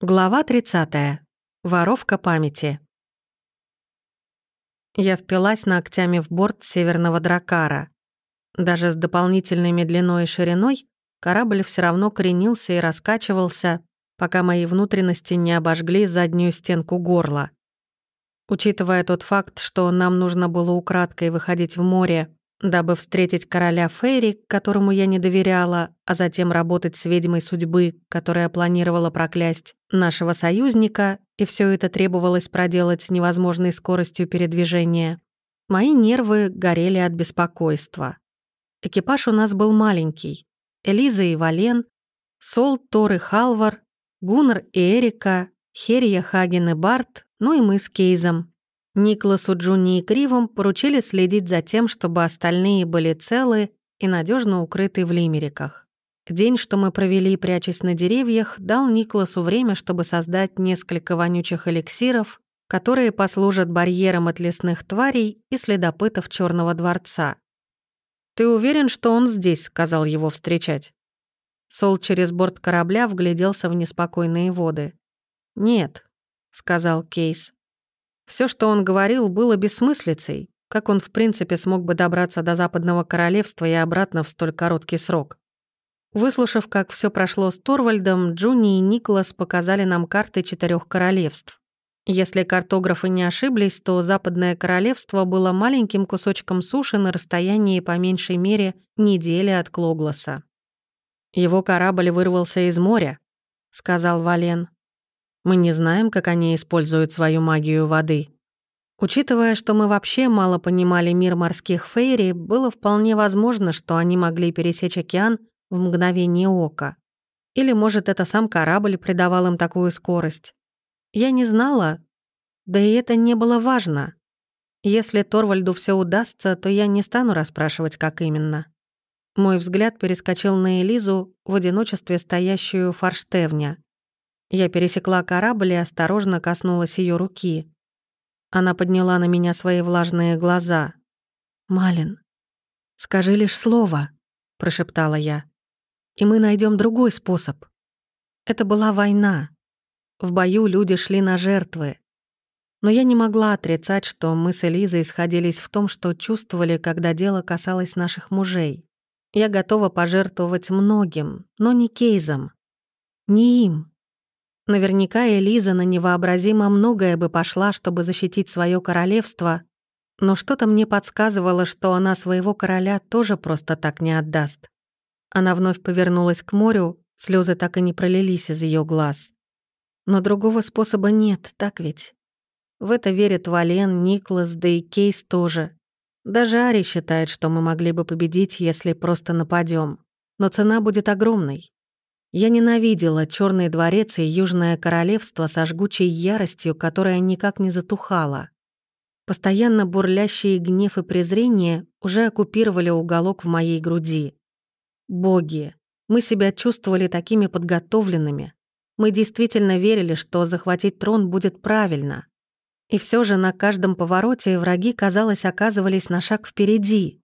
Глава 30. Воровка памяти. Я впилась ногтями в борт северного дракара. Даже с дополнительной длиной и шириной корабль все равно кренился и раскачивался, пока мои внутренности не обожгли заднюю стенку горла. Учитывая тот факт, что нам нужно было украдкой выходить в море дабы встретить короля Фейри, которому я не доверяла, а затем работать с ведьмой судьбы, которая планировала проклясть нашего союзника, и все это требовалось проделать с невозможной скоростью передвижения. Мои нервы горели от беспокойства. Экипаж у нас был маленький. Элиза и Вален, Сол, Тор и Халвар, Гуннар и Эрика, Херия, Хаген и Барт, ну и мы с Кейзом. Никласу, Джуни и Кривом поручили следить за тем, чтобы остальные были целы и надежно укрыты в лимериках. День, что мы провели, прячась на деревьях, дал Никласу время, чтобы создать несколько вонючих эликсиров, которые послужат барьером от лесных тварей и следопытов Черного дворца. «Ты уверен, что он здесь?» — сказал его встречать. Сол через борт корабля вгляделся в неспокойные воды. «Нет», — сказал Кейс. Все, что он говорил, было бессмыслицей. Как он, в принципе, смог бы добраться до Западного Королевства и обратно в столь короткий срок? Выслушав, как все прошло с Торвальдом, Джуни и Николас показали нам карты четырех королевств. Если картографы не ошиблись, то Западное Королевство было маленьким кусочком суши на расстоянии по меньшей мере недели от Клогласа. «Его корабль вырвался из моря», — сказал Вален. Мы не знаем, как они используют свою магию воды. Учитывая, что мы вообще мало понимали мир морских фейри, было вполне возможно, что они могли пересечь океан в мгновение ока. Или, может, это сам корабль придавал им такую скорость. Я не знала, да и это не было важно. Если Торвальду все удастся, то я не стану расспрашивать, как именно. Мой взгляд перескочил на Элизу, в одиночестве стоящую форштевня. Я пересекла корабль и осторожно коснулась ее руки. Она подняла на меня свои влажные глаза. «Малин, скажи лишь слово», — прошептала я. «И мы найдем другой способ. Это была война. В бою люди шли на жертвы. Но я не могла отрицать, что мы с Элизой сходились в том, что чувствовали, когда дело касалось наших мужей. Я готова пожертвовать многим, но не Кейзом. Не им. Наверняка Элиза на невообразимо многое бы пошла, чтобы защитить свое королевство, но что-то мне подсказывало, что она своего короля тоже просто так не отдаст. Она вновь повернулась к морю, слезы так и не пролились из ее глаз. Но другого способа нет, так ведь? В это верят Вален, Никлас, да и Кейс тоже. Даже Ари считает, что мы могли бы победить, если просто нападем. Но цена будет огромной. Я ненавидела Черный дворец и Южное королевство со жгучей яростью, которая никак не затухала. Постоянно бурлящие гнев и презрение уже оккупировали уголок в моей груди. Боги, мы себя чувствовали такими подготовленными. Мы действительно верили, что захватить трон будет правильно. И все же на каждом повороте враги, казалось, оказывались на шаг впереди.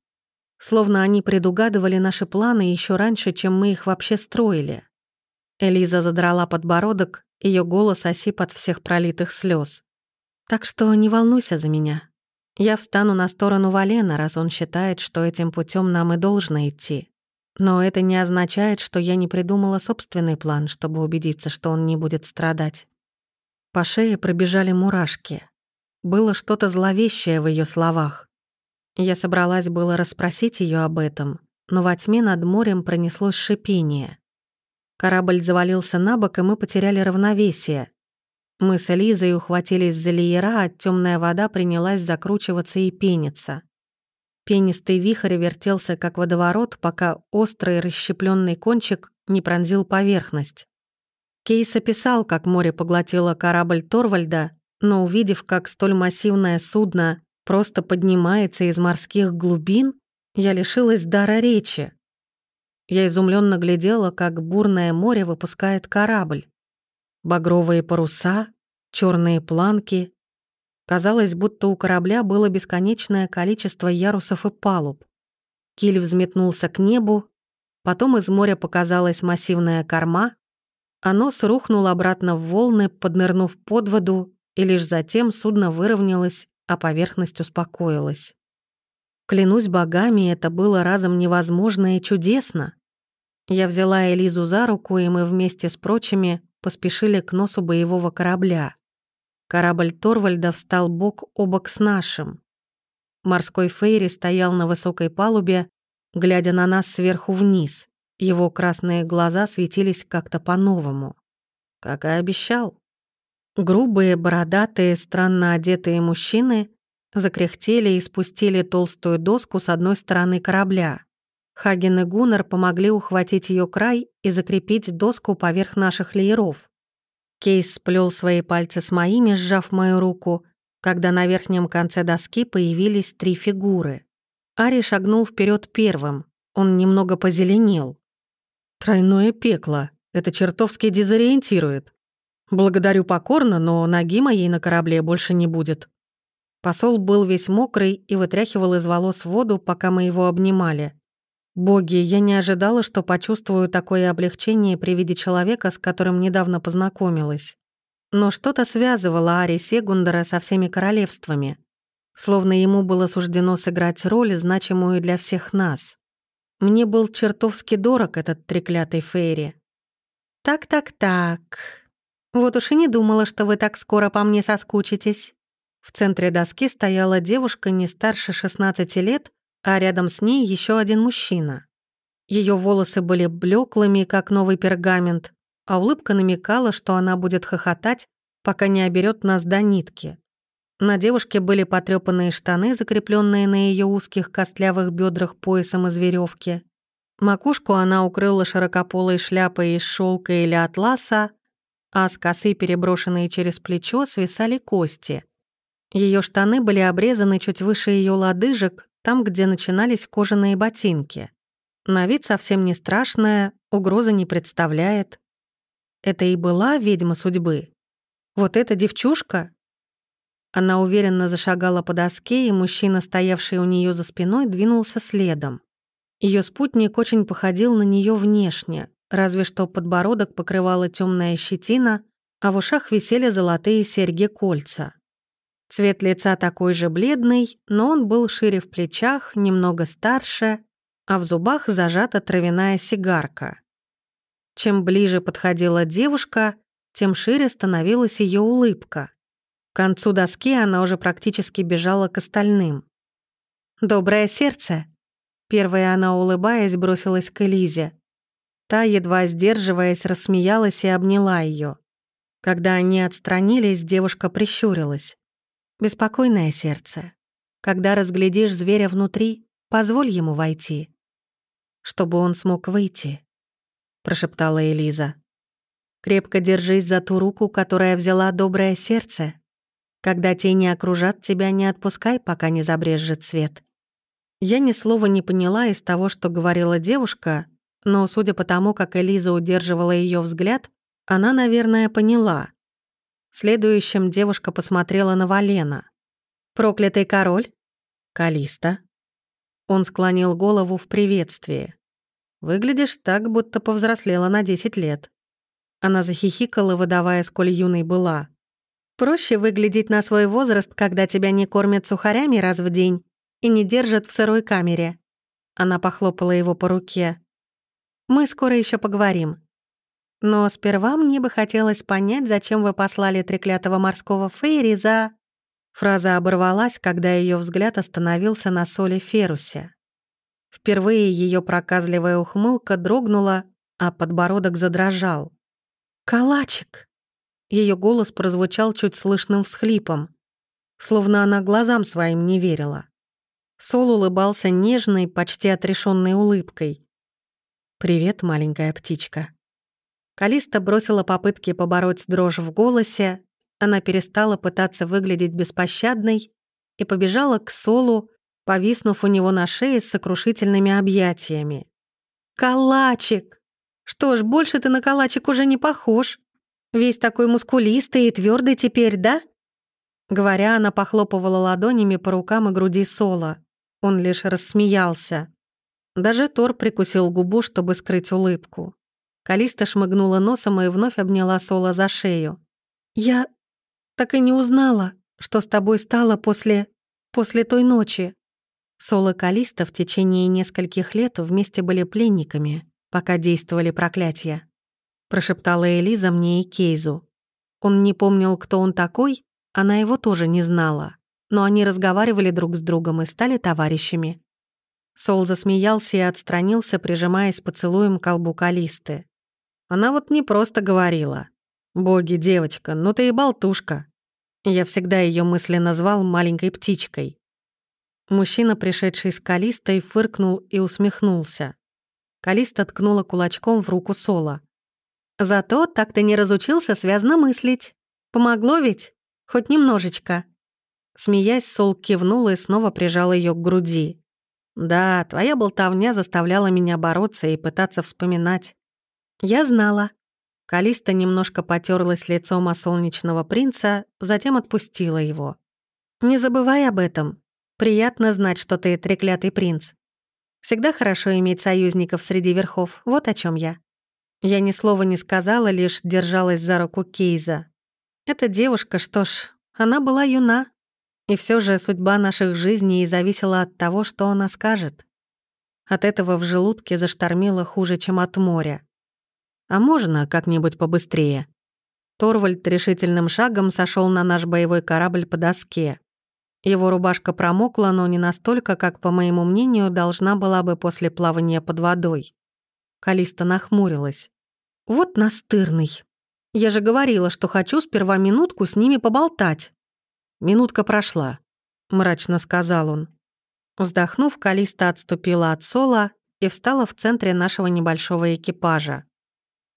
Словно они предугадывали наши планы еще раньше, чем мы их вообще строили. Элиза задрала подбородок, ее голос осип от всех пролитых слез. «Так что не волнуйся за меня. Я встану на сторону Валена, раз он считает, что этим путем нам и должно идти. Но это не означает, что я не придумала собственный план, чтобы убедиться, что он не будет страдать». По шее пробежали мурашки. Было что-то зловещее в ее словах. Я собралась было расспросить ее об этом, но во тьме над морем пронеслось шипение — Корабль завалился на бок, и мы потеряли равновесие. Мы с Элизой ухватились за леера, а темная вода принялась закручиваться и пениться. Пенистый вихрь вертелся, как водоворот, пока острый расщепленный кончик не пронзил поверхность. Кейс описал, как море поглотило корабль Торвальда, но увидев, как столь массивное судно просто поднимается из морских глубин, я лишилась дара речи. Я изумленно глядела, как бурное море выпускает корабль. Багровые паруса, черные планки. Казалось, будто у корабля было бесконечное количество ярусов и палуб. Киль взметнулся к небу, потом из моря показалась массивная корма, а нос рухнул обратно в волны, поднырнув под воду, и лишь затем судно выровнялось, а поверхность успокоилась. Клянусь богами, это было разом невозможно и чудесно. Я взяла Элизу за руку, и мы вместе с прочими поспешили к носу боевого корабля. Корабль Торвальда встал бок о бок с нашим. Морской Фейри стоял на высокой палубе, глядя на нас сверху вниз. Его красные глаза светились как-то по-новому. Как и обещал. Грубые, бородатые, странно одетые мужчины закряхтели и спустили толстую доску с одной стороны корабля. Хаген и Гуннер помогли ухватить ее край и закрепить доску поверх наших лееров. Кейс сплел свои пальцы с моими, сжав мою руку, когда на верхнем конце доски появились три фигуры. Ари шагнул вперед первым. Он немного позеленел. «Тройное пекло. Это чертовски дезориентирует. Благодарю покорно, но ноги моей на корабле больше не будет». Посол был весь мокрый и вытряхивал из волос воду, пока мы его обнимали. Боги, я не ожидала, что почувствую такое облегчение при виде человека, с которым недавно познакомилась. Но что-то связывало Ари Сегундера со всеми королевствами. Словно ему было суждено сыграть роль, значимую для всех нас. Мне был чертовски дорог этот треклятый Фейри. «Так-так-так. Вот уж и не думала, что вы так скоро по мне соскучитесь». В центре доски стояла девушка не старше 16 лет а рядом с ней еще один мужчина. Ее волосы были блеклыми, как новый пергамент, а улыбка намекала, что она будет хохотать, пока не оберет нас до нитки. На девушке были потрепанные штаны, закрепленные на ее узких костлявых бедрах поясом из веревки. Макушку она укрыла широкополой шляпой из шелка или атласа, а с косы, переброшенные через плечо, свисали кости. Ее штаны были обрезаны чуть выше ее лодыжек, там, где начинались кожаные ботинки. На вид совсем не страшная, угрозы не представляет. Это и была ведьма судьбы. Вот эта девчушка. Она уверенно зашагала по доске, и мужчина, стоявший у нее за спиной, двинулся следом. Ее спутник очень походил на нее внешне, разве что подбородок покрывала темная щетина, а в ушах висели золотые серьги-кольца. Цвет лица такой же бледный, но он был шире в плечах, немного старше, а в зубах зажата травяная сигарка. Чем ближе подходила девушка, тем шире становилась ее улыбка. К концу доски она уже практически бежала к остальным. «Доброе сердце!» Первая она, улыбаясь, бросилась к Элизе. Та, едва сдерживаясь, рассмеялась и обняла ее. Когда они отстранились, девушка прищурилась. Беспокойное сердце. Когда разглядишь зверя внутри, позволь ему войти. Чтобы он смог выйти, прошептала Элиза. Крепко держись за ту руку, которая взяла доброе сердце. Когда тени окружат тебя, не отпускай, пока не забрежет свет. Я ни слова не поняла из того, что говорила девушка, но, судя по тому, как Элиза удерживала ее взгляд, она, наверное, поняла. Следующим девушка посмотрела на Валена. «Проклятый король?» «Калиста». Он склонил голову в приветствии. «Выглядишь так, будто повзрослела на 10 лет». Она захихикала, выдавая, сколь юной была. «Проще выглядеть на свой возраст, когда тебя не кормят сухарями раз в день и не держат в сырой камере». Она похлопала его по руке. «Мы скоро еще поговорим. Но сперва мне бы хотелось понять, зачем вы послали треклятого морского Фейри за...» Фраза оборвалась, когда ее взгляд остановился на соли Ферусе. Впервые ее проказливая ухмылка дрогнула, а подбородок задрожал. «Калачик!» Ее голос прозвучал чуть слышным всхлипом, словно она глазам своим не верила. Сол улыбался нежной, почти отрешенной улыбкой. «Привет, маленькая птичка». Калиста бросила попытки побороть дрожь в голосе, она перестала пытаться выглядеть беспощадной и побежала к Солу, повиснув у него на шее с сокрушительными объятиями. «Калачик! Что ж, больше ты на калачик уже не похож. Весь такой мускулистый и твердый теперь, да?» Говоря, она похлопывала ладонями по рукам и груди Сола. Он лишь рассмеялся. Даже Тор прикусил губу, чтобы скрыть улыбку. Калиста шмыгнула носом и вновь обняла Сола за шею. «Я так и не узнала, что с тобой стало после... после той ночи». Сол и Калиста в течение нескольких лет вместе были пленниками, пока действовали проклятия. Прошептала Элиза мне и Кейзу. Он не помнил, кто он такой, она его тоже не знала. Но они разговаривали друг с другом и стали товарищами. Сол засмеялся и отстранился, прижимаясь поцелуем к колбу Калисты. Она вот не просто говорила. «Боги, девочка, ну ты и болтушка». Я всегда ее мысленно назвал маленькой птичкой. Мужчина, пришедший с Калистой, фыркнул и усмехнулся. Калиста ткнула кулачком в руку Сола. «Зато так ты не разучился связно мыслить. Помогло ведь? Хоть немножечко». Смеясь, Сол кивнул и снова прижал ее к груди. «Да, твоя болтовня заставляла меня бороться и пытаться вспоминать. Я знала». Калиста немножко потерлась лицом о солнечного принца, затем отпустила его. «Не забывай об этом. Приятно знать, что ты треклятый принц. Всегда хорошо иметь союзников среди верхов, вот о чем я». Я ни слова не сказала, лишь держалась за руку Кейза. Эта девушка, что ж, она была юна. И все же судьба наших жизней зависела от того, что она скажет. От этого в желудке заштормило хуже, чем от моря. А можно как-нибудь побыстрее? Торвальд решительным шагом сошел на наш боевой корабль по доске. Его рубашка промокла, но не настолько, как, по моему мнению, должна была бы после плавания под водой. Калиста нахмурилась. «Вот настырный. Я же говорила, что хочу сперва минутку с ними поболтать». «Минутка прошла», — мрачно сказал он. Вздохнув, Калиста отступила от Сола и встала в центре нашего небольшого экипажа.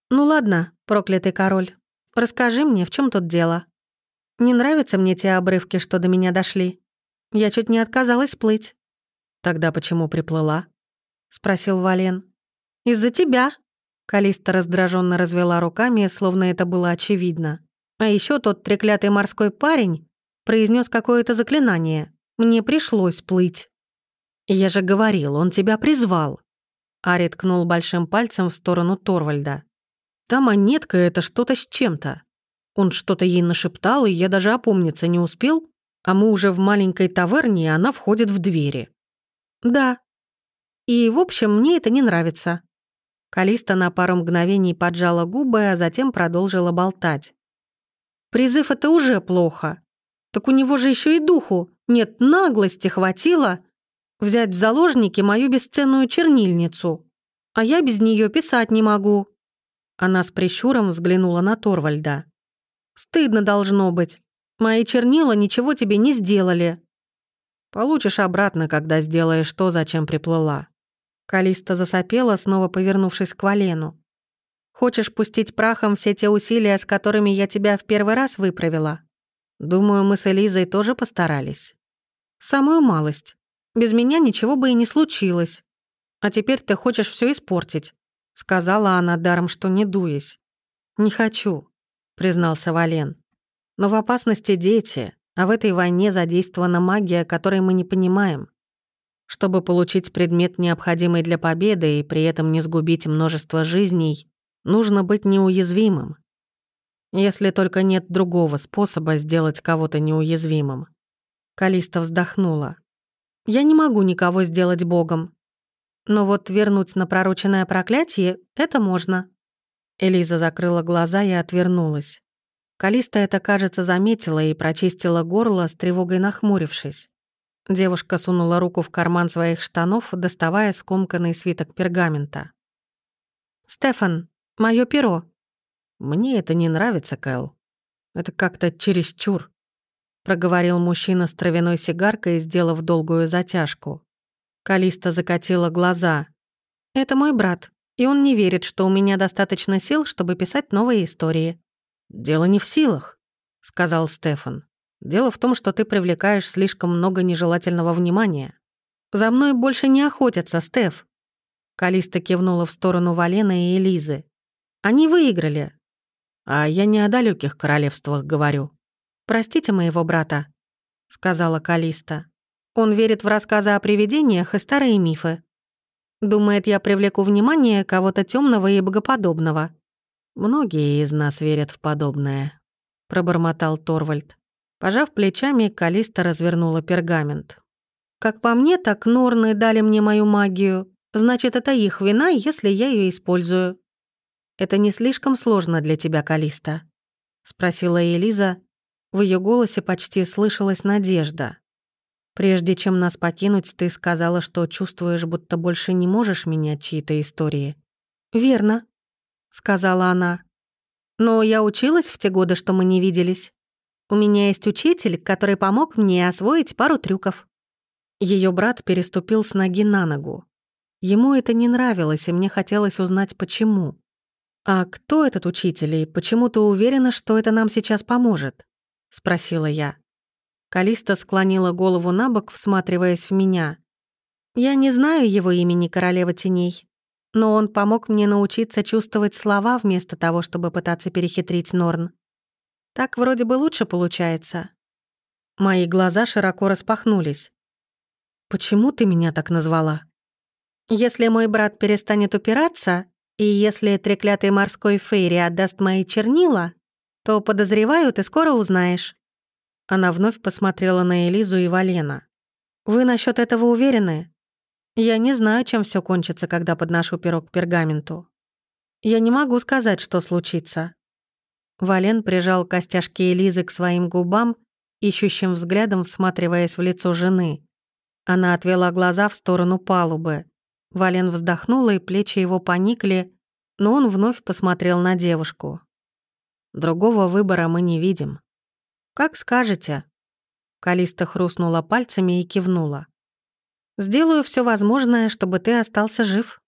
«Ну ладно, проклятый король, расскажи мне, в чем тут дело?» Не нравятся мне те обрывки, что до меня дошли. Я чуть не отказалась плыть. Тогда почему приплыла? Спросил Вален. Из-за тебя. Калиста раздраженно развела руками, словно это было очевидно. А еще тот треклятый морской парень произнес какое-то заклинание. Мне пришлось плыть. Я же говорил, он тебя призвал. Ари ткнул большим пальцем в сторону Торвальда. Та монетка — это что-то с чем-то. Он что-то ей нашептал, и я даже опомниться не успел, а мы уже в маленькой таверне, и она входит в двери. Да. И, в общем, мне это не нравится. Калиста на пару мгновений поджала губы, а затем продолжила болтать. Призыв — это уже плохо. Так у него же еще и духу. Нет, наглости хватило взять в заложники мою бесценную чернильницу. А я без нее писать не могу. Она с прищуром взглянула на Торвальда. Стыдно должно быть. Мои чернила ничего тебе не сделали. Получишь обратно, когда сделаешь то, зачем приплыла. Калиста засопела, снова повернувшись к Валену. Хочешь пустить прахом все те усилия, с которыми я тебя в первый раз выправила? Думаю, мы с Элизой тоже постарались. Самую малость. Без меня ничего бы и не случилось. А теперь ты хочешь все испортить, сказала она даром, что не дуясь. Не хочу признался Вален. Но в опасности дети, а в этой войне задействована магия, которой мы не понимаем. Чтобы получить предмет, необходимый для победы, и при этом не сгубить множество жизней, нужно быть неуязвимым. Если только нет другого способа сделать кого-то неуязвимым. Калиста вздохнула. «Я не могу никого сделать богом. Но вот вернуть на пророченное проклятие — это можно. Элиза закрыла глаза и отвернулась. Калиста это, кажется, заметила и прочистила горло, с тревогой нахмурившись. Девушка сунула руку в карман своих штанов, доставая скомканный свиток пергамента. «Стефан, мое перо». «Мне это не нравится, Кэл. Это как-то чересчур», — проговорил мужчина с травяной сигаркой, сделав долгую затяжку. Калиста закатила глаза. «Это мой брат и он не верит, что у меня достаточно сил, чтобы писать новые истории». «Дело не в силах», — сказал Стефан. «Дело в том, что ты привлекаешь слишком много нежелательного внимания. За мной больше не охотятся, Стеф». Калиста кивнула в сторону Валена и Элизы. «Они выиграли». «А я не о далеких королевствах говорю». «Простите моего брата», — сказала Калиста. «Он верит в рассказы о привидениях и старые мифы». Думает, я привлеку внимание кого-то темного и богоподобного. Многие из нас верят в подобное, пробормотал Торвальд. Пожав плечами, Калиста развернула пергамент. Как по мне, так Норны дали мне мою магию. Значит, это их вина, если я ее использую. Это не слишком сложно для тебя, Калиста? спросила Элиза. В ее голосе почти слышалась надежда. Прежде чем нас покинуть, ты сказала, что чувствуешь, будто больше не можешь менять чьи-то истории. «Верно», — сказала она. «Но я училась в те годы, что мы не виделись. У меня есть учитель, который помог мне освоить пару трюков». Ее брат переступил с ноги на ногу. Ему это не нравилось, и мне хотелось узнать, почему. «А кто этот учитель, и почему ты уверена, что это нам сейчас поможет?» — спросила я. Калиста склонила голову на бок, всматриваясь в меня. «Я не знаю его имени, королева теней, но он помог мне научиться чувствовать слова вместо того, чтобы пытаться перехитрить Норн. Так вроде бы лучше получается». Мои глаза широко распахнулись. «Почему ты меня так назвала?» «Если мой брат перестанет упираться, и если треклятый морской Фейри отдаст мои чернила, то, подозреваю, ты скоро узнаешь». Она вновь посмотрела на Элизу и Валена. «Вы насчет этого уверены? Я не знаю, чем все кончится, когда подношу пирог к пергаменту. Я не могу сказать, что случится». Вален прижал костяшки Элизы к своим губам, ищущим взглядом всматриваясь в лицо жены. Она отвела глаза в сторону палубы. Вален вздохнула, и плечи его поникли, но он вновь посмотрел на девушку. «Другого выбора мы не видим», «Как скажете». Калиста хрустнула пальцами и кивнула. «Сделаю все возможное, чтобы ты остался жив».